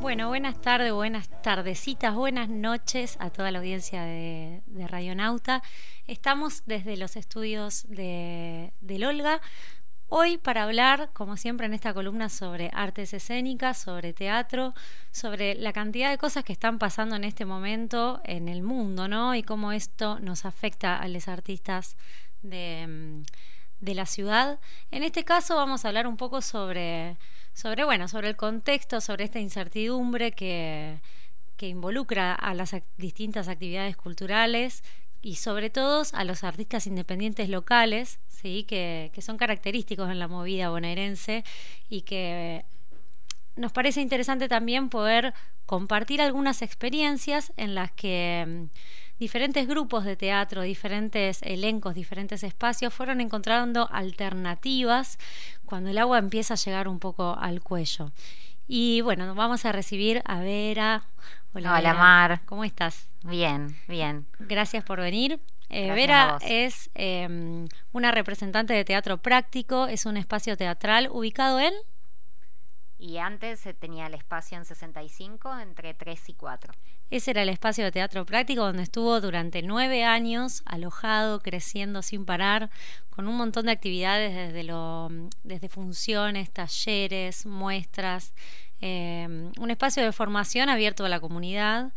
Bueno, buenas tardes, buenas tardecitas, buenas noches a toda la audiencia de, de Radionauta. Estamos desde los estudios de, del Olga. Hoy para hablar, como siempre en esta columna, sobre artes escénicas, sobre teatro, sobre la cantidad de cosas que están pasando en este momento en el mundo, ¿no? Y cómo esto nos afecta a los artistas de, mm, la ciudad. En este caso vamos a hablar un poco sobre, sobre bueno, sobre el contexto, sobre esta incertidumbre que, involucra a las distintas actividades culturales y sobre todo a los artistas independientes locales, ¿sí? que, que son característicos en la movida bonaerense y que nos parece interesante también poder compartir algunas experiencias en las que mm, diferentes grupos de teatro, diferentes elencos, diferentes espacios fueron encontrando alternativas cuando el agua empieza a llegar un poco al cuello. Y bueno, vamos a recibir a Vera. Hola, Vera. Mar. ¿Cómo estás? Bien, bien. Gracias por venir. Eh, Vera es eh, una representante de teatro práctico, es un espacio teatral ubicado en... Y antes eh, tenía el espacio en 65 entre 3 y 4. Ese era el espacio de teatro práctico donde estuvo durante nueve años alojado, creciendo sin parar, con un montón de actividades desde, lo, desde funciones, talleres, muestras, eh, un espacio de formación abierto a la comunidad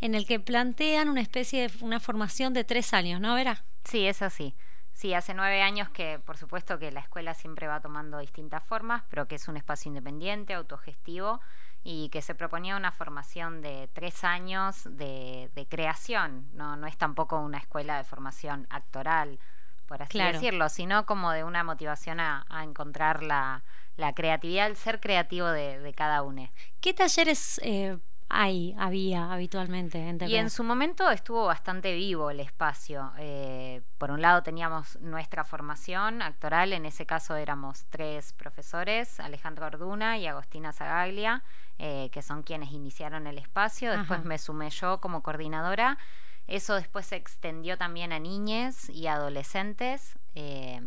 en el que plantean una especie de una formación de tres años, ¿no, Vera? Sí, es así. Sí, hace nueve años que por supuesto que la escuela siempre va tomando distintas formas, pero que es un espacio independiente, autogestivo y que se proponía una formación de tres años de, de creación. No, no es tampoco una escuela de formación actoral, por así Claro. decirlo, sino como de una motivación a, a encontrar la, la creatividad, el ser creativo de, de cada uno. ¿Qué talleres eh, hay, había habitualmente en Y en su momento estuvo bastante vivo el espacio. Eh, por un lado teníamos nuestra formación actoral, en ese caso éramos tres profesores, Alejandro Orduna y Agostina Zagaglia, eh, que son quienes iniciaron el espacio. Después Ajá. me sumé yo como coordinadora. Eso después se extendió también a niñes y adolescentes. eh,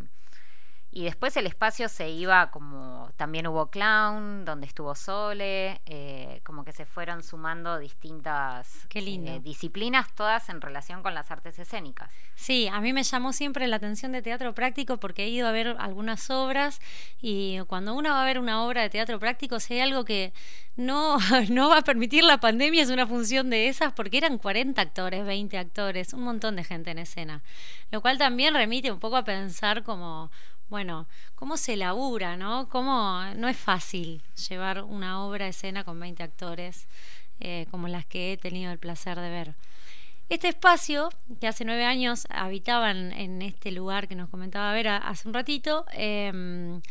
y después el espacio se iba como, también hubo clown, donde estuvo Sole, eh, como que se fueron sumando distintas Qué lindo. eh, disciplinas, todas en relación con las artes escénicas. Sí, a mí me llamó siempre la atención de teatro práctico porque he ido a ver algunas obras y cuando uno va a ver una obra de teatro práctico, si hay algo que no, no va a permitir la pandemia es una función de esas porque eran 40 actores, 20 actores, un montón de gente en escena. Lo cual también remite un poco a pensar como, bueno, cómo se labura, ¿no? Cómo no es fácil llevar una obra a escena con 20 actores eh, como las que he tenido el placer de ver. Este espacio, que hace nueve años habitaban en este lugar que nos comentaba Vera hace un ratito, eh,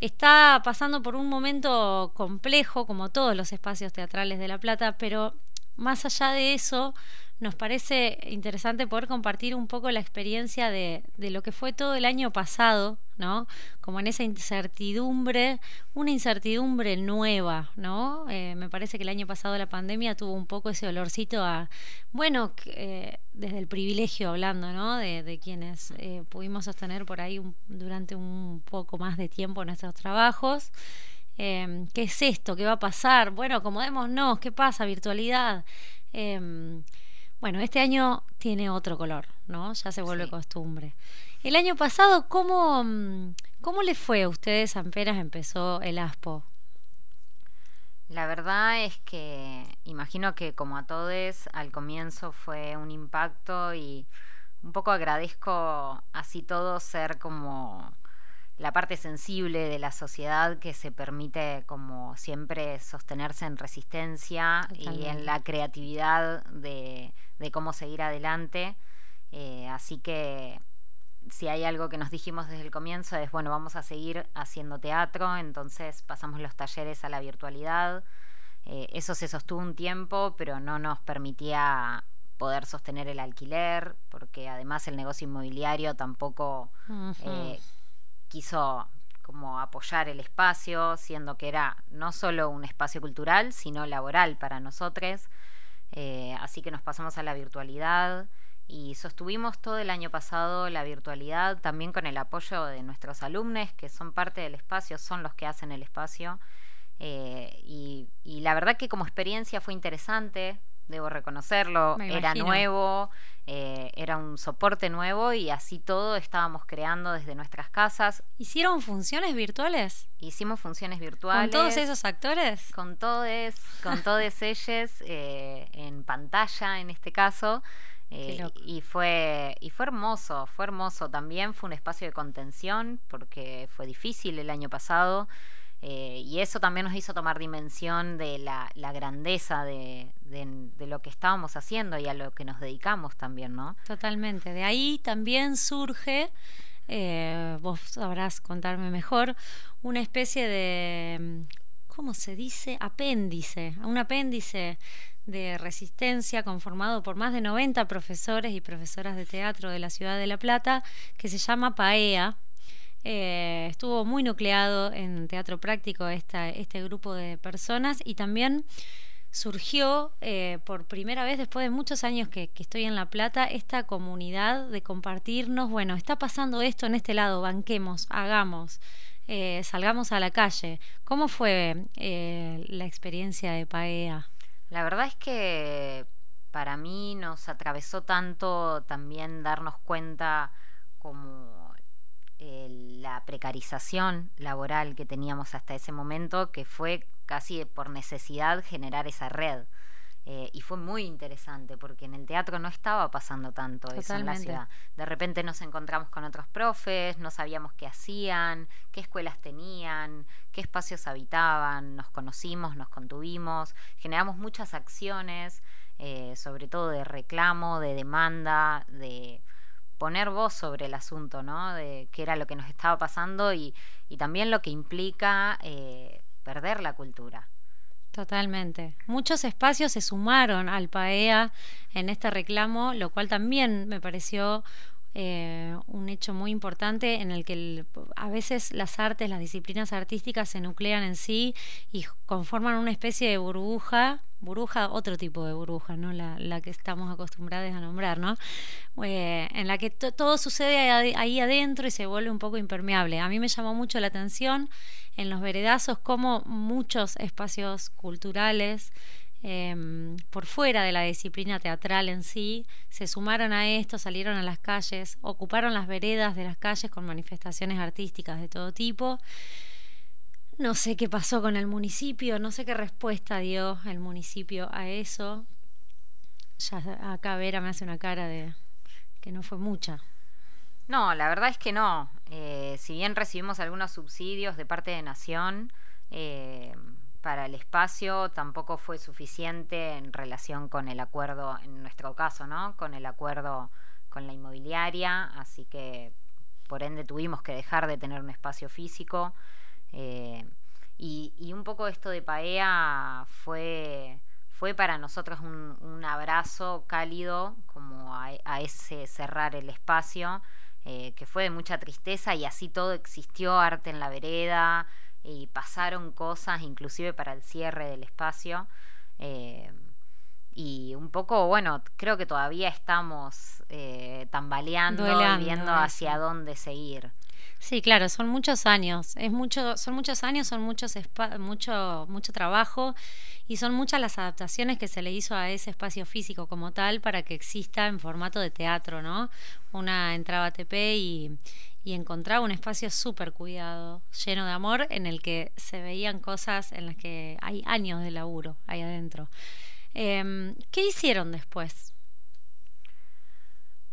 está pasando por un momento complejo, como todos los espacios teatrales de La Plata, pero más allá de eso, nos parece interesante poder compartir un poco la experiencia de, de lo que fue todo el año pasado, ¿no? Como en esa incertidumbre, una incertidumbre nueva, ¿no? Eh, me parece que el año pasado la pandemia tuvo un poco ese olorcito a, bueno, eh, desde el privilegio hablando, ¿no? De, de quienes eh, pudimos sostener por ahí un- durante un poco más de tiempo nuestros trabajos. Eh, ¿Qué es esto? ¿Qué va a pasar? Bueno, acomodémonos, ¿qué pasa? Virtualidad. Eh, bueno, este año tiene otro color, ¿no? Ya se vuelve Sí. costumbre. El año pasado, ¿cómo, mm, ¿cómo le fue a ustedes apenas empezó el ASPO? La verdad es que imagino que como a todos al comienzo fue un impacto y un poco agradezco así todo ser como la parte sensible de la sociedad que se permite como siempre sostenerse en resistencia y en la creatividad de, de cómo seguir adelante. Eh, así que si hay algo que nos dijimos desde el comienzo es, bueno, vamos a seguir haciendo teatro, entonces pasamos los talleres a la virtualidad. Eh, eso se sostuvo un tiempo, pero no nos permitía poder sostener el alquiler, porque además el negocio inmobiliario tampoco eh, quiso como apoyar el espacio, siendo que era no solo un espacio cultural, sino laboral para nosotros. Eh, así que nos pasamos a la virtualidad y sostuvimos todo el año pasado la virtualidad también con el apoyo de nuestros alumnos que son parte del espacio, son los que hacen el espacio. Eh, y, y, la verdad que como experiencia fue interesante, debo reconocerlo, era nuevo, eh, era un soporte nuevo y así todo estábamos creando desde nuestras casas. ¿Hicieron funciones virtuales? Hicimos funciones virtuales. ¿Con todos esos actores? Con todos, con todos ellos eh, en pantalla en este caso. Eh, y fue y fue hermoso, fue hermoso. También fue un espacio de contención porque fue difícil el año pasado. Eh, y eso también nos hizo tomar dimensión de la, grandeza de, lo que estábamos haciendo y a lo que nos dedicamos también, ¿no? Totalmente. De ahí también surge, eh, vos sabrás contarme mejor, una especie de, ¿cómo se dice? Apéndice, un apéndice de resistencia conformado por más de 90 profesores y profesoras de teatro de la ciudad de La Plata que se llama PAEA, eh, estuvo muy nucleado en teatro práctico este grupo de personas y también surgió eh, por primera vez después de muchos años que, estoy en La Plata esta comunidad de compartirnos, bueno, está pasando esto en este lado, banquemos, hagamos, eh, salgamos a la calle. ¿Cómo fue la experiencia de PAEA? La verdad es que para mí nos atravesó tanto también darnos cuenta como la precarización laboral que teníamos hasta ese momento, que fue casi por necesidad generar esa red. Eh, y fue muy interesante porque en el teatro no estaba pasando tanto eso en la ciudad. De repente nos encontramos con otros profes, no sabíamos qué hacían, qué escuelas tenían, qué espacios habitaban, nos conocimos, nos contuvimos, generamos muchas acciones, eh, sobre todo de reclamo, de demanda, de poner voz sobre el asunto, ¿no? De qué era lo que nos estaba pasando y, también lo que implica eh, perder la cultura. Totalmente. Muchos espacios se sumaron al PAEA en este reclamo, lo cual también me pareció eh, un hecho muy importante en el que a veces las artes, las disciplinas artísticas se nuclean en sí y conforman una especie de burbuja burbuja, otro tipo de burbuja, ¿no? La, que estamos acostumbrados a nombrar, ¿no? Eh, en la que todo sucede ahí, adentro y se vuelve un poco impermeable. A mí me llamó mucho la atención en los veredazos cómo muchos espacios culturales em, por fuera de la disciplina teatral en sí, se sumaron a esto, salieron a las calles, ocuparon las veredas de las calles con manifestaciones artísticas de todo tipo no sé qué pasó con el municipio, no sé qué respuesta dio el municipio a eso. Ya acá Vera me hace una cara de que no fue mucha. No, la verdad es que no. Eh, si bien recibimos algunos subsidios de parte de Nación eh, para el espacio, tampoco fue suficiente en relación con el acuerdo, en nuestro caso, ¿no? Con el acuerdo con la inmobiliaria, así que por ende tuvimos que dejar de tener un espacio físico. Eh, y, un poco esto de Paea fue, fue para nosotros un, abrazo cálido, como a, ese cerrar el espacio, eh, que fue de mucha tristeza y así todo existió arte en la vereda y pasaron cosas inclusive para el cierre del espacio. Eh, y un poco, bueno, creo que todavía estamos tambaleando y viendo hacia dónde seguir. Sí, claro, son muchos años, es mucho, son muchos años, son muchos mucho, mucho trabajo y son muchas las adaptaciones que se le hizo a ese espacio físico como tal para que exista en formato de teatro, ¿no? Una entraba TP y, y encontraba un espacio súper cuidado, lleno de amor, en el que se veían cosas en las que hay años de laburo ahí adentro. Em, ¿Qué hicieron después?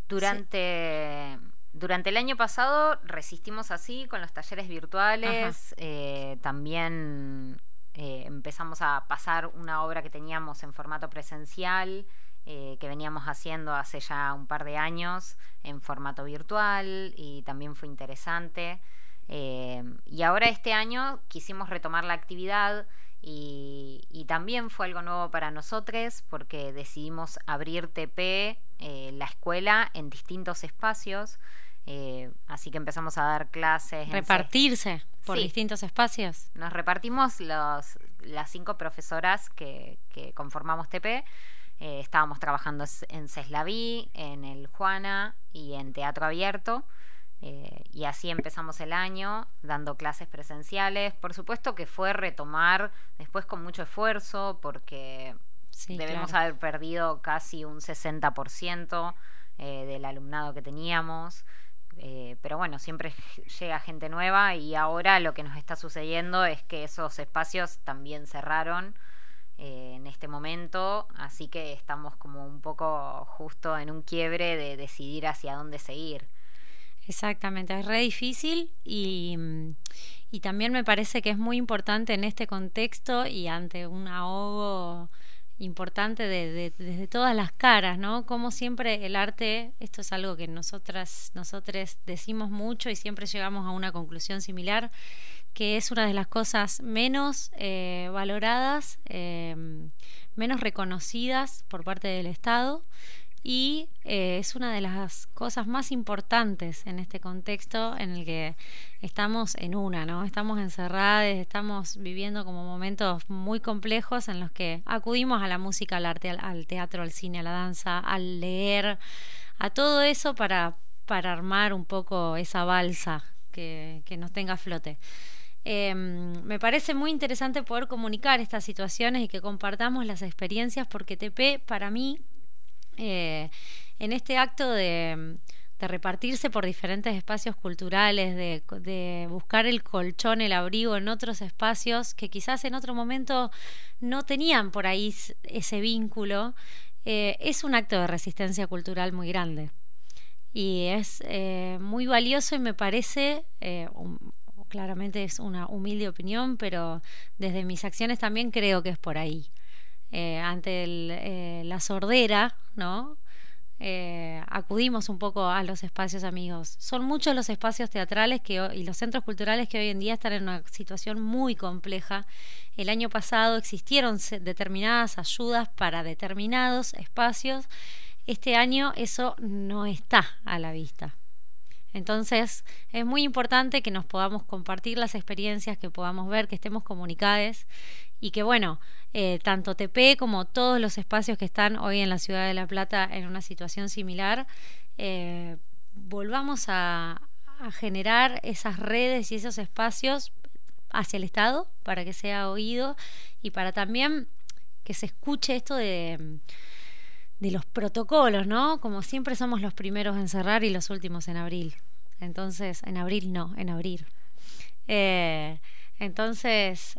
Durante durante el año pasado resistimos así con los talleres virtuales, eh, también eh, empezamos a pasar una obra que teníamos en formato presencial, eh, que veníamos haciendo hace ya un par de años en formato virtual y también fue interesante. y ahora este año quisimos retomar la actividad y, y, también fue algo nuevo para nosotros porque decidimos abrir TP, la escuela, en distintos espacios. Eh, así que empezamos a dar clases. Repartirse por distintos espacios. Nos repartimos los, las cinco profesoras que, conformamos TP. Eh, estábamos trabajando en Ceslaví, en el Juana y en Teatro Abierto. Eh, y así empezamos el año dando clases presenciales. Por supuesto que fue retomar después con mucho esfuerzo porque debemos haber perdido casi un 60% eh, del alumnado que teníamos. Eh, pero bueno, siempre llega gente nueva y ahora lo que nos está sucediendo es que esos espacios también cerraron eh, en este momento, así que estamos como un poco justo en un quiebre de decidir hacia dónde seguir. Exactamente, es re difícil y, y también me parece que es muy importante en este contexto y ante un ahogo importante de, desde todas las caras, ¿no? Como siempre el arte, esto es algo que nosotras, nosotros decimos mucho y siempre llegamos a una conclusión similar, que es una de las cosas menos eh, valoradas, eh, menos reconocidas por parte del Estado y eh, es una de las cosas más importantes en este contexto en el que estamos en una, ¿no? Estamos encerrados, estamos viviendo como momentos muy complejos en los que acudimos a la música, al arte, al, teatro, al cine, a la danza, al leer, a todo eso para, para armar un poco esa balsa que, que nos tenga flote. Em, me parece muy interesante poder comunicar estas situaciones y que compartamos las experiencias porque TP para mí eh, en este acto de, repartirse por diferentes espacios culturales, de, buscar el colchón, el abrigo en otros espacios que quizás en otro momento no tenían por ahí ese vínculo, eh, es un acto de resistencia cultural muy grande. Y es eh, muy valioso y me parece, claramente es una humilde opinión, pero desde mis acciones también creo que es por ahí. Eh, ante eh, la sordera, ¿no? Eh, acudimos un poco a los espacios amigos. Son muchos los espacios teatrales que, y los centros culturales que hoy en día están en una situación muy compleja. El año pasado existieron determinadas ayudas para determinados espacios. Este año eso no está a la vista. Entonces es muy importante que nos podamos compartir las experiencias, que podamos ver, que estemos comunicados y que bueno, eh, tanto TP como todos los espacios que están hoy en la ciudad de La Plata en una situación similar, eh, volvamos a, generar esas redes y esos espacios hacia el Estado para que sea oído y para también que se escuche esto de, de los protocolos, ¿no? Como siempre somos los primeros en cerrar y los últimos en abril. Entonces, en abril no, en abril. Eh, entonces,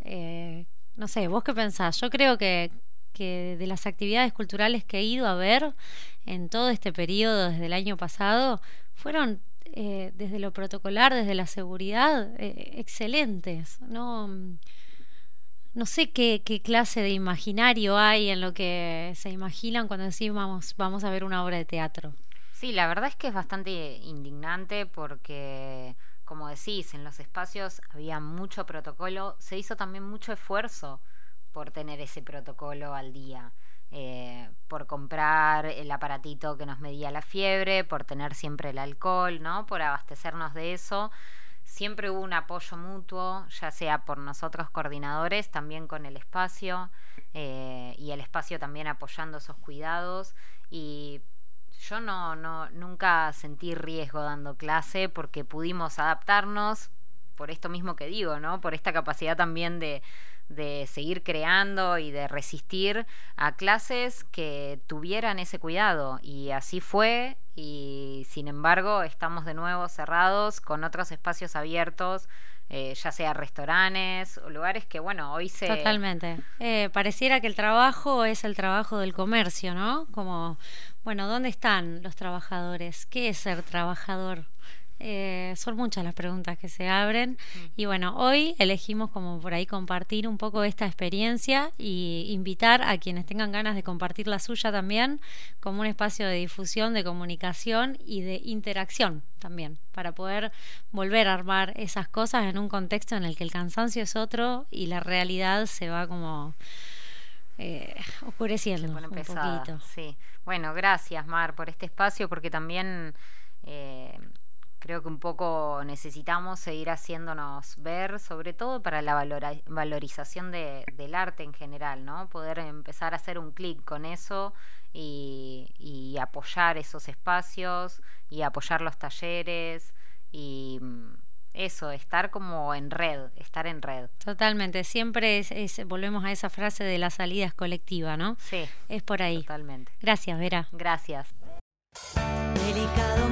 no sé, ¿vos qué pensás? Yo creo que, que de las actividades culturales que he ido a ver en todo este periodo desde el año pasado, fueron eh, desde lo protocolar, desde la seguridad, eh, excelentes. No, no sé qué, qué, clase de imaginario hay en lo que se imaginan cuando decimos vamos, vamos a ver una obra de teatro. Sí, la verdad es que es bastante indignante porque como decís, en los espacios había mucho protocolo, se hizo también mucho esfuerzo por tener ese protocolo al día, eh, por comprar el aparatito que nos medía la fiebre, por tener siempre el alcohol, ¿no? Por abastecernos de eso. Siempre hubo un apoyo mutuo, ya sea por nosotros coordinadores, también con el espacio, eh, y el espacio también apoyando esos cuidados. Y yo no, no, nunca sentí riesgo dando clase porque pudimos adaptarnos por esto mismo que digo, ¿no? Por esta capacidad también de, de seguir creando y de resistir a clases que tuvieran ese cuidado. Y así fue, y sin embargo estamos de nuevo cerrados con otros espacios abiertos eh, ya sea restaurantes o lugares que, bueno, hoy se... Totalmente. Eh, pareciera que el trabajo es el trabajo del comercio, ¿no? Como, bueno, ¿dónde están los trabajadores? ¿Qué es ser trabajador? Eh, son muchas las preguntas que se abren mm. y bueno, hoy elegimos como por ahí compartir un poco esta experiencia y invitar a quienes tengan ganas de compartir la suya también como un espacio de difusión, de comunicación y de interacción también, para poder volver a armar esas cosas en un contexto en el que el cansancio es otro y la realidad se va como... Eh, oscureciendo un poquito. Sí. Bueno, gracias Mar por este espacio porque también eh, creo que un poco necesitamos seguir haciéndonos ver, sobre todo para la valora- valorización de- del arte en general, ¿no? Poder empezar a hacer un clic con eso y, y apoyar esos espacios y apoyar los talleres y mm, eso, estar como en red, estar en red. Totalmente, siempre es, es- volvemos a esa frase de la salida es colectiva, ¿no? Sí, Es por ahí. totalmente. Gracias, Vera. Gracias. Delicado